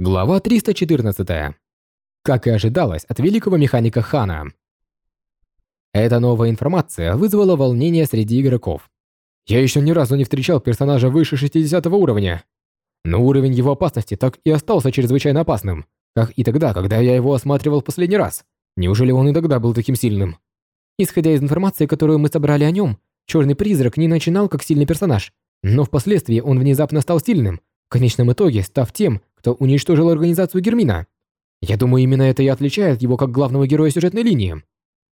Глава 314. Как и ожидалось от великого механика Хана. Эта новая информация вызвала волнение среди игроков. Я еще ни разу не встречал персонажа выше 60 уровня. Но уровень его опасности так и остался чрезвычайно опасным, как и тогда, когда я его осматривал в последний раз. Неужели он и тогда был таким сильным? Исходя из информации, которую мы собрали о нем, Черный Призрак не начинал как сильный персонаж, но впоследствии он внезапно стал сильным, в конечном итоге став тем, кто уничтожил организацию Гермина. Я думаю, именно это и отличает его как главного героя сюжетной линии.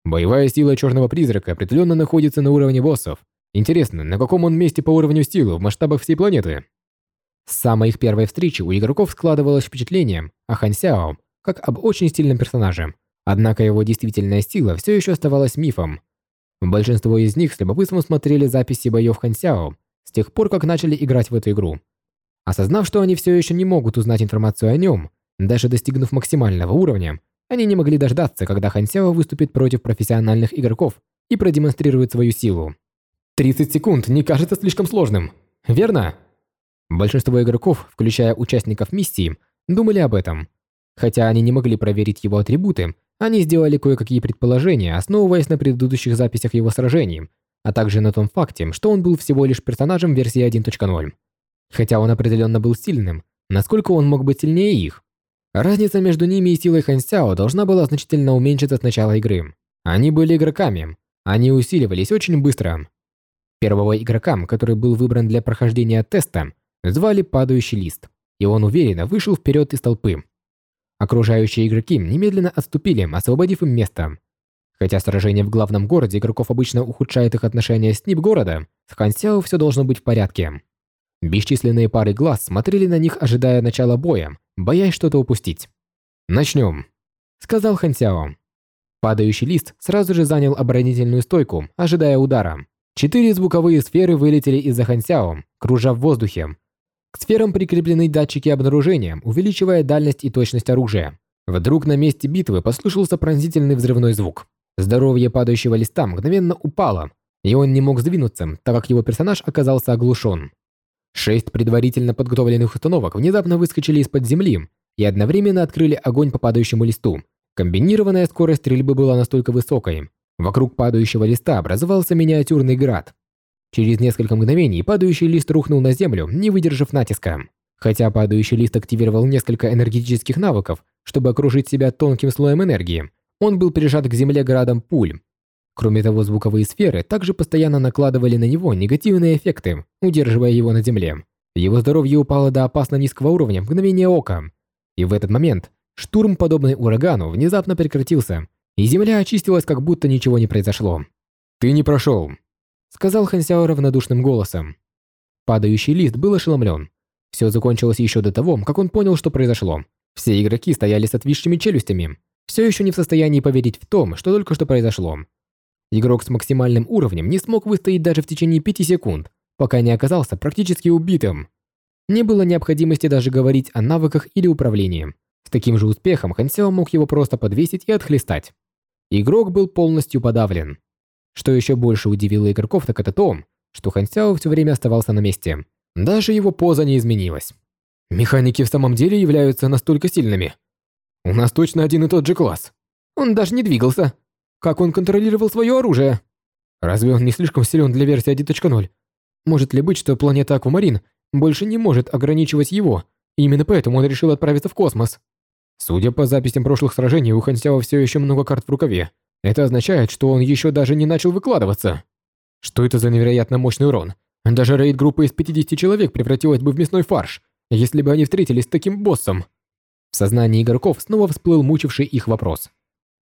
Боевая сила Черного Призрака определенно находится на уровне боссов. Интересно, на каком он месте по уровню силы в масштабах всей планеты? С самой их первой встречи у игроков складывалось впечатление о Хан Сяо как об очень сильном персонаже. Однако его действительная сила все еще оставалась мифом. Большинство из них с любопытством смотрели записи боев Хан Сяо с тех пор, как начали играть в эту игру. Осознав, что они все еще не могут узнать информацию о нем, даже достигнув максимального уровня, они не могли дождаться, когда Хан Сяо выступит против профессиональных игроков и продемонстрирует свою силу. 30 секунд не кажется слишком сложным, верно? Большинство игроков, включая участников миссии, думали об этом. Хотя они не могли проверить его атрибуты, они сделали кое-какие предположения, основываясь на предыдущих записях его сражений, а также на том факте, что он был всего лишь персонажем версии 1.0. Хотя он определенно был сильным, насколько он мог быть сильнее их? Разница между ними и силой Хан Сяо должна была значительно уменьшиться с начала игры. Они были игроками, они усиливались очень быстро. Первого игрока, который был выбран для прохождения теста, звали Падающий Лист, и он уверенно вышел вперед из толпы. Окружающие игроки немедленно отступили, освободив им место. Хотя сражение в главном городе игроков обычно ухудшает их отношения с НИП города, с Хан Сяо все должно быть в порядке. Бесчисленные пары глаз смотрели на них, ожидая начала боя, боясь что-то упустить. «Начнем», — сказал Хан Сяо. Падающий лист сразу же занял оборонительную стойку, ожидая удара. Четыре звуковые сферы вылетели из-за Хан Сяо, кружа в воздухе. К сферам прикреплены датчики обнаружения, увеличивая дальность и точность оружия. Вдруг на месте битвы послышался пронзительный взрывной звук. Здоровье падающего листа мгновенно упало, и он не мог сдвинуться, так как его персонаж оказался оглушен. Шесть предварительно подготовленных установок внезапно выскочили из-под земли и одновременно открыли огонь по падающему листу. Комбинированная скорость стрельбы была настолько высокой. Вокруг падающего листа образовался миниатюрный град. Через несколько мгновений падающий лист рухнул на землю, не выдержав натиска. Хотя падающий лист активировал несколько энергетических навыков, чтобы окружить себя тонким слоем энергии, он был прижат к земле градом пуль. Кроме того, звуковые сферы также постоянно накладывали на него негативные эффекты, удерживая его на земле. Его здоровье упало до опасно низкого уровня в мгновение ока. И в этот момент штурм, подобный урагану, внезапно прекратился, и земля очистилась, как будто ничего не произошло. «Ты не прошел», — сказал Хансяо равнодушным голосом. Падающий лист был ошеломлен. Все закончилось еще до того, как он понял, что произошло. Все игроки стояли с отвисшими челюстями, все еще не в состоянии поверить в том, что только что произошло. Игрок с максимальным уровнем не смог выстоять даже в течение 5 секунд, пока не оказался практически убитым. Не было необходимости даже говорить о навыках или управлении. С таким же успехом Хансео мог его просто подвесить и отхлестать. Игрок был полностью подавлен. Что еще больше удивило игроков, так это то, что Хансяо все время оставался на месте. Даже его поза не изменилась. Механики в самом деле являются настолько сильными. У нас точно один и тот же класс. Он даже не двигался. Как он контролировал свое оружие? Разве он не слишком силен для версии 1.0? Может ли быть, что планета Аквамарин больше не может ограничивать его, именно поэтому он решил отправиться в космос? Судя по записям прошлых сражений, у Хансяо все еще много карт в рукаве. Это означает, что он еще даже не начал выкладываться. Что это за невероятно мощный урон? Даже рейд-группа из 50 человек превратилась бы в мясной фарш, если бы они встретились с таким боссом. В сознании игроков снова всплыл мучивший их вопрос.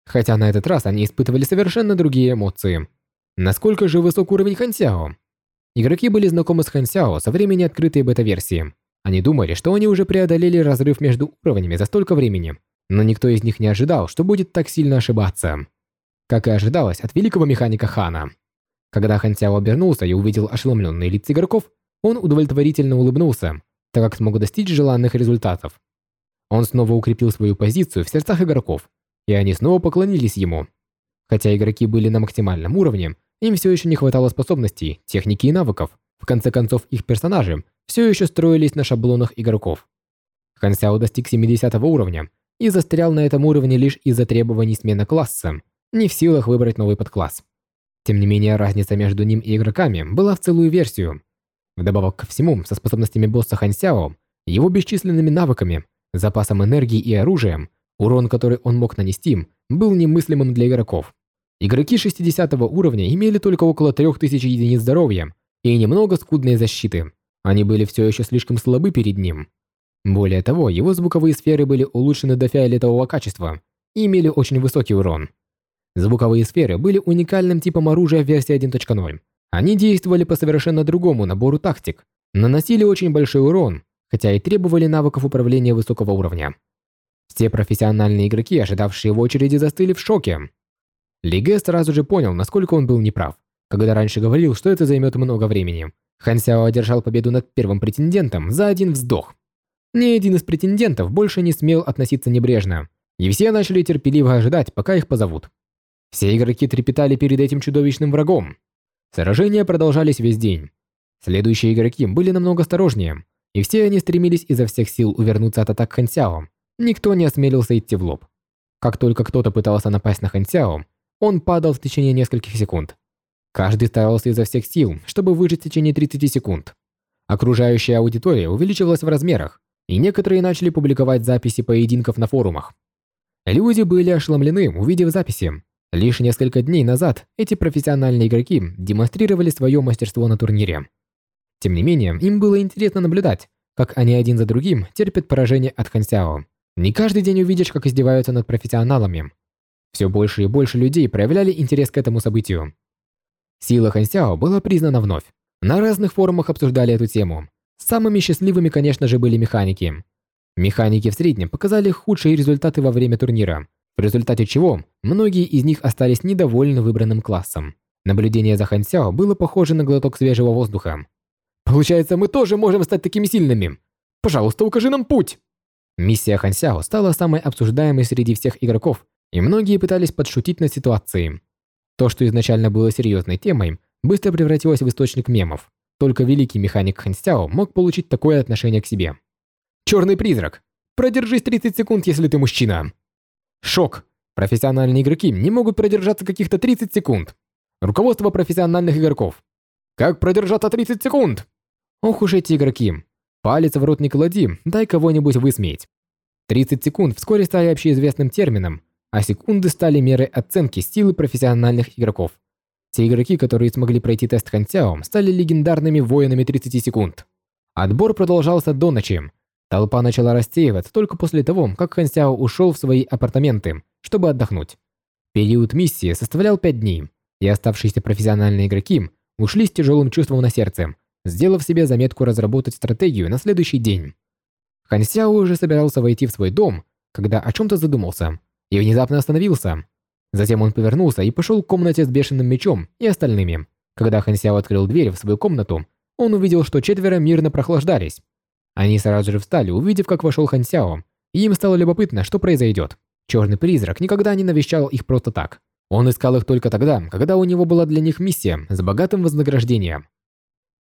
Хотя на этот раз они испытывали совершенно другие эмоции. Насколько же высок уровень Хансяо? Игроки были знакомы с Хансяо со времени открытой бета-версии. Они думали, что они уже преодолели разрыв между уровнями за столько времени, но никто из них не ожидал, что будет так сильно ошибаться. Как и ожидалось от великого механика Хана. Когда Хансяо обернулся и увидел ошеломленные лица игроков, он удовлетворительно улыбнулся, так как смог достичь желанных результатов. Он снова укрепил свою позицию в сердцах игроков и они снова поклонились ему. Хотя игроки были на максимальном уровне, им все еще не хватало способностей, техники и навыков. В конце концов, их персонажи все еще строились на шаблонах игроков. Хан Сяо достиг 70 уровня и застрял на этом уровне лишь из-за требований смены класса, не в силах выбрать новый подкласс. Тем не менее, разница между ним и игроками была в целую версию. Вдобавок ко всему, со способностями босса Хан Сяо, его бесчисленными навыками, запасом энергии и оружием, урон, который он мог нанести, был немыслимым для игроков. Игроки 60 уровня имели только около 3000 единиц здоровья и немного скудной защиты. Они были все еще слишком слабы перед ним. Более того, его звуковые сферы были улучшены до фиолетового качества и имели очень высокий урон. Звуковые сферы были уникальным типом оружия в версии 1.0. Они действовали по совершенно другому набору тактик, наносили очень большой урон, хотя и требовали навыков управления высокого уровня. Все профессиональные игроки, ожидавшие в очереди, застыли в шоке. Лиге сразу же понял, насколько он был неправ, когда раньше говорил, что это займет много времени. Хан Сяо одержал победу над первым претендентом за один вздох. Ни один из претендентов больше не смел относиться небрежно, и все начали терпеливо ожидать, пока их позовут. Все игроки трепетали перед этим чудовищным врагом. Сражения продолжались весь день. Следующие игроки были намного осторожнее, и все они стремились изо всех сил увернуться от атак Хан Сяо. Никто не осмелился идти в лоб. Как только кто-то пытался напасть на Хан Сяо, он падал в течение нескольких секунд. Каждый старался изо всех сил, чтобы выжить в течение 30 секунд. Окружающая аудитория увеличивалась в размерах, и некоторые начали публиковать записи поединков на форумах. Люди были ошеломлены, увидев записи. Лишь несколько дней назад эти профессиональные игроки демонстрировали свое мастерство на турнире. Тем не менее, им было интересно наблюдать, как они один за другим терпят поражение от Хансяо. Не каждый день увидишь, как издеваются над профессионалами. Все больше и больше людей проявляли интерес к этому событию. Сила Хансяо была признана вновь. На разных форумах обсуждали эту тему. Самыми счастливыми, конечно же, были механики. Механики в среднем показали худшие результаты во время турнира, в результате чего многие из них остались недовольны выбранным классом. Наблюдение за Хансяо было похоже на глоток свежего воздуха. «Получается, мы тоже можем стать такими сильными! Пожалуйста, укажи нам путь!» Миссия Хансяо стала самой обсуждаемой среди всех игроков и многие пытались подшутить над ситуацией. То, что изначально было серьезной темой, быстро превратилось в источник мемов. Только великий механик Хан Сяо мог получить такое отношение к себе. Черный призрак. Продержись 30 секунд, если ты мужчина. Шок. Профессиональные игроки не могут продержаться каких-то 30 секунд. Руководство профессиональных игроков. Как продержаться 30 секунд? Ох уж эти игроки. Палец в рот не клади, дай кого-нибудь высмеять. 30 секунд вскоре стали общеизвестным термином, а секунды стали мерой оценки силы профессиональных игроков. Те игроки, которые смогли пройти тест Хансяо, стали легендарными воинами 30 секунд. Отбор продолжался до ночи. Толпа начала рассеиваться только после того, как Хансяо ушел в свои апартаменты, чтобы отдохнуть. Период миссии составлял 5 дней, и оставшиеся профессиональные игроки ушли с тяжелым чувством на сердце, сделав себе заметку разработать стратегию на следующий день. Хансяо уже собирался войти в свой дом, когда о чем-то задумался и внезапно остановился. Затем он повернулся и пошел к комнате с бешеным мечом и остальными. Когда Хан Сяо открыл дверь в свою комнату, он увидел, что четверо мирно прохлаждались. Они сразу же встали, увидев, как вошел Хан Сяо, и им стало любопытно, что произойдет. Черный призрак никогда не навещал их просто так. Он искал их только тогда, когда у него была для них миссия с богатым вознаграждением.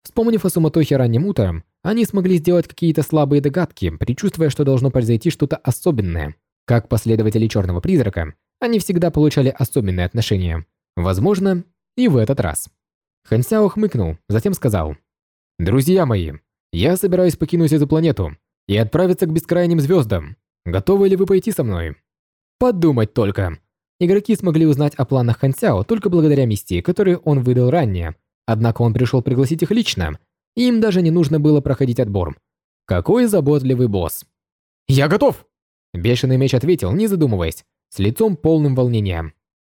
Вспомнив о суматохе ранним утром, они смогли сделать какие-то слабые догадки, предчувствуя, что должно произойти что-то особенное – как последователи Черного Призрака, они всегда получали особенное отношение. Возможно, и в этот раз. Хан Сяо хмыкнул, затем сказал. «Друзья мои, я собираюсь покинуть эту планету и отправиться к бескрайним звездам. Готовы ли вы пойти со мной?» Подумать только. Игроки смогли узнать о планах Хан Сяо только благодаря миссии, которую он выдал ранее. Однако он пришел пригласить их лично, им даже не нужно было проходить отбор. Какой заботливый босс. «Я готов!» Бешеный меч ответил, не задумываясь, с лицом полным волнения.